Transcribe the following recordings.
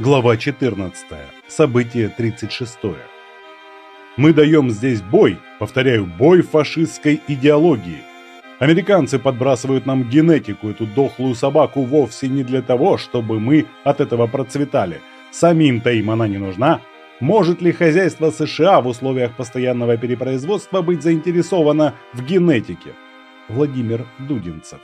Глава 14. Событие 36. Мы даем здесь бой, повторяю, бой фашистской идеологии. Американцы подбрасывают нам генетику, эту дохлую собаку, вовсе не для того, чтобы мы от этого процветали. Самим-то им она не нужна. Может ли хозяйство США в условиях постоянного перепроизводства быть заинтересовано в генетике? Владимир Дудинцев.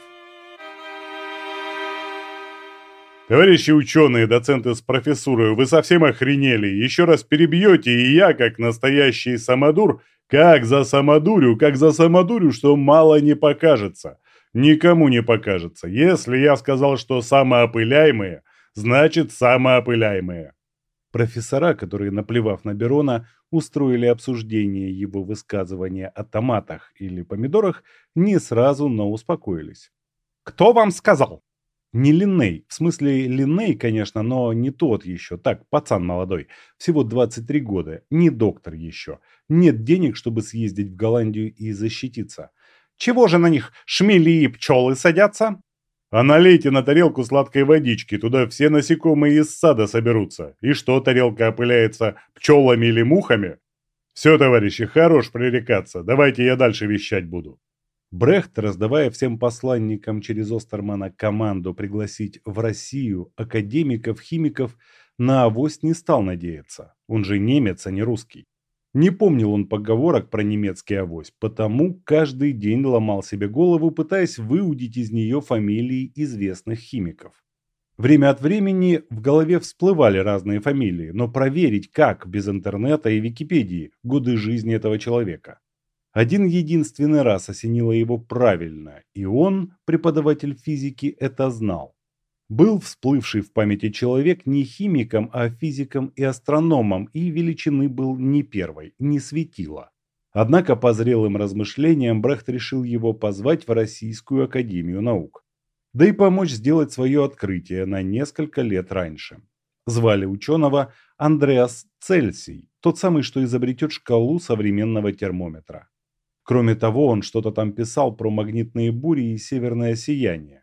Товарищи ученые, доценты с профессурой, вы совсем охренели. Еще раз перебьете, и я, как настоящий самодур, как за самодурю, как за самодурю, что мало не покажется. Никому не покажется. Если я сказал, что самоопыляемые, значит самоопыляемые. Профессора, которые, наплевав на Берона, устроили обсуждение его высказывания о томатах или помидорах, не сразу, но успокоились. «Кто вам сказал?» Не Линней, в смысле Линней, конечно, но не тот еще, так, пацан молодой, всего 23 года, не доктор еще. Нет денег, чтобы съездить в Голландию и защититься. Чего же на них шмели и пчелы садятся? А налейте на тарелку сладкой водички, туда все насекомые из сада соберутся. И что тарелка опыляется пчелами или мухами? Все, товарищи, хорош пререкаться, давайте я дальше вещать буду. Брехт, раздавая всем посланникам через Остермана команду пригласить в Россию академиков, химиков, на авось не стал надеяться. Он же немец, а не русский. Не помнил он поговорок про немецкий авось, потому каждый день ломал себе голову, пытаясь выудить из нее фамилии известных химиков. Время от времени в голове всплывали разные фамилии, но проверить как без интернета и Википедии годы жизни этого человека. Один единственный раз осенило его правильно, и он, преподаватель физики, это знал. Был всплывший в памяти человек не химиком, а физиком и астрономом, и величины был не первой, не светило. Однако по зрелым размышлениям Брехт решил его позвать в Российскую Академию Наук. Да и помочь сделать свое открытие на несколько лет раньше. Звали ученого Андреас Цельсий, тот самый, что изобретет шкалу современного термометра. Кроме того, он что-то там писал про магнитные бури и северное сияние.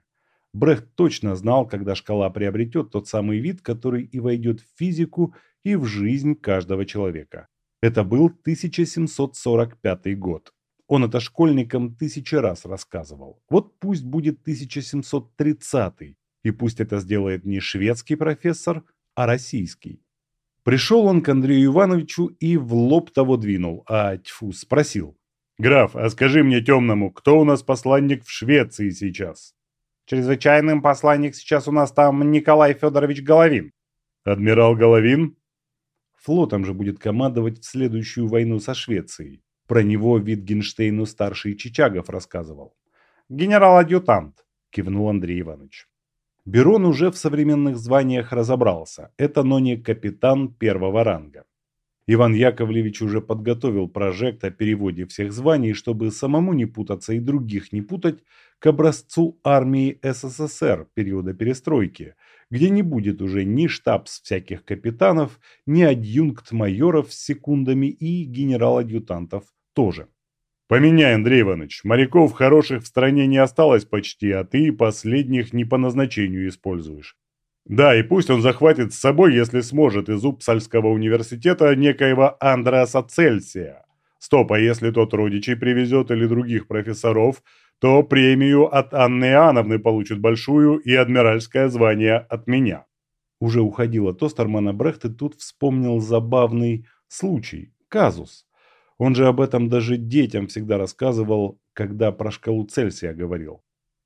Брехт точно знал, когда шкала приобретет тот самый вид, который и войдет в физику и в жизнь каждого человека. Это был 1745 год. Он это школьникам тысячи раз рассказывал. Вот пусть будет 1730 и пусть это сделает не шведский профессор, а российский. Пришел он к Андрею Ивановичу и в лоб того двинул, а тьфу, спросил – «Граф, а скажи мне темному, кто у нас посланник в Швеции сейчас?» «Чрезвычайным посланник сейчас у нас там Николай Федорович Головин». «Адмирал Головин?» Флотом же будет командовать в следующую войну со Швецией. Про него Витгенштейну старший Чичагов рассказывал. «Генерал-адъютант», – кивнул Андрей Иванович. Берон уже в современных званиях разобрался. Это, но не капитан первого ранга. Иван Яковлевич уже подготовил прожект о переводе всех званий, чтобы самому не путаться и других не путать, к образцу армии СССР периода перестройки, где не будет уже ни штабс всяких капитанов, ни адъюнкт майоров с секундами и генерал-адъютантов тоже. Поменяй, Андрей Иванович, моряков хороших в стране не осталось почти, а ты последних не по назначению используешь. Да, и пусть он захватит с собой, если сможет, из Упсальского университета некоего Андреаса Цельсия. Стоп, а если тот родичей привезет или других профессоров, то премию от Анны Иоанновны получит большую и адмиральское звание от меня. Уже уходила Тостермана Брехт и тут вспомнил забавный случай, казус. Он же об этом даже детям всегда рассказывал, когда про шкалу Цельсия говорил.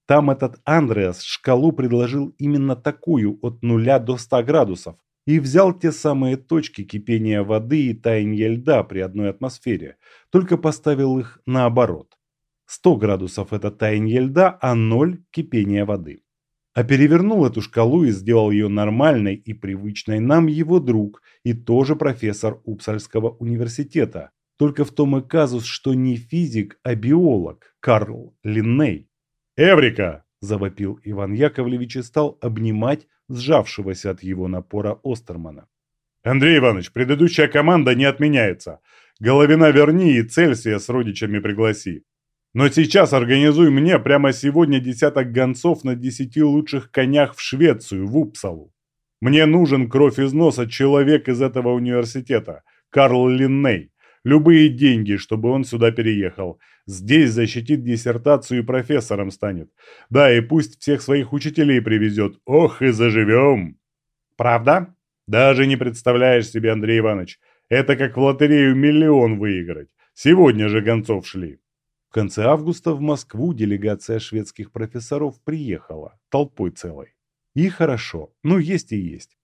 Там этот Андреас шкалу предложил именно такую от нуля до 100 градусов и взял те самые точки кипения воды и таяния льда при одной атмосфере, только поставил их наоборот. 100 градусов – это таяние льда, а 0 – кипение воды. А перевернул эту шкалу и сделал ее нормальной и привычной нам его друг и тоже профессор Упсальского университета, только в том и казус, что не физик, а биолог Карл Линней. «Эврика!» – завопил Иван Яковлевич и стал обнимать сжавшегося от его напора Остермана. «Андрей Иванович, предыдущая команда не отменяется. Головина верни и Цельсия с родичами пригласи. Но сейчас организуй мне прямо сегодня десяток гонцов на десяти лучших конях в Швецию, в Упсалу. Мне нужен кровь из носа человек из этого университета, Карл Линней. Любые деньги, чтобы он сюда переехал. Здесь защитит диссертацию и профессором станет. Да, и пусть всех своих учителей привезет. Ох, и заживем. Правда? Даже не представляешь себе, Андрей Иванович. Это как в лотерею миллион выиграть. Сегодня же гонцов шли. В конце августа в Москву делегация шведских профессоров приехала, толпой целой. И хорошо, ну есть и есть.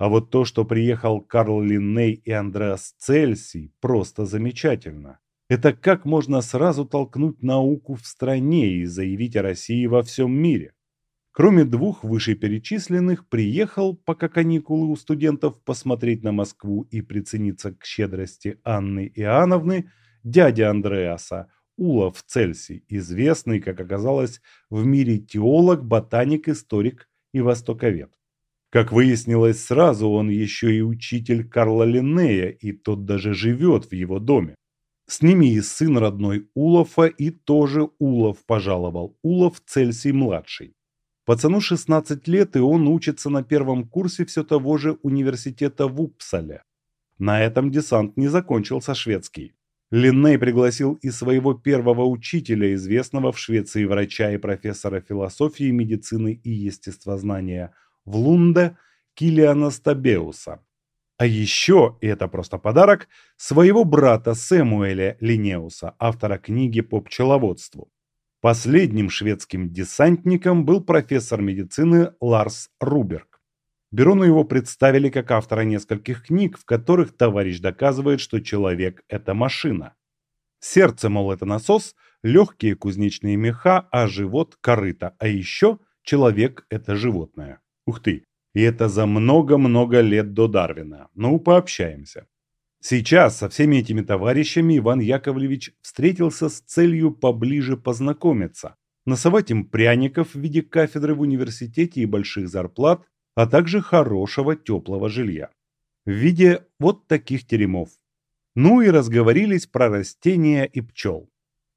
А вот то, что приехал Карл Линней и Андреас Цельсий, просто замечательно. Это как можно сразу толкнуть науку в стране и заявить о России во всем мире. Кроме двух вышеперечисленных, приехал, пока каникулы у студентов, посмотреть на Москву и прицениться к щедрости Анны Иоанновны, дядя Андреаса, Улов Цельсий, известный, как оказалось, в мире теолог, ботаник, историк и востоковед. Как выяснилось сразу, он еще и учитель Карла Линнея, и тот даже живет в его доме. С ними и сын родной Улофа, и тоже Улов пожаловал, Улов Цельсий-младший. Пацану 16 лет, и он учится на первом курсе все того же университета в Упсале. На этом десант не закончился шведский. Линней пригласил и своего первого учителя, известного в Швеции врача и профессора философии, медицины и естествознания – в Лунде Килиана Стабеуса. А еще, и это просто подарок, своего брата Сэмуэля Линеуса, автора книги по пчеловодству. Последним шведским десантником был профессор медицины Ларс Руберг. Берону его представили как автора нескольких книг, в которых товарищ доказывает, что человек – это машина. Сердце, мол, это насос, легкие кузнечные меха, а живот – корыто, а еще человек – это животное. Ух ты! И это за много-много лет до Дарвина. Ну, пообщаемся. Сейчас со всеми этими товарищами Иван Яковлевич встретился с целью поближе познакомиться, насовать им пряников в виде кафедры в университете и больших зарплат, а также хорошего теплого жилья. В виде вот таких теремов. Ну и разговорились про растения и пчел.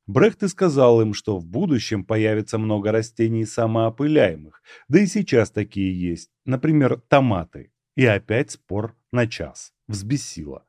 Брехт и сказал им, что в будущем появится много растений самоопыляемых, да и сейчас такие есть, например, томаты. И опять спор на час. Взбесило.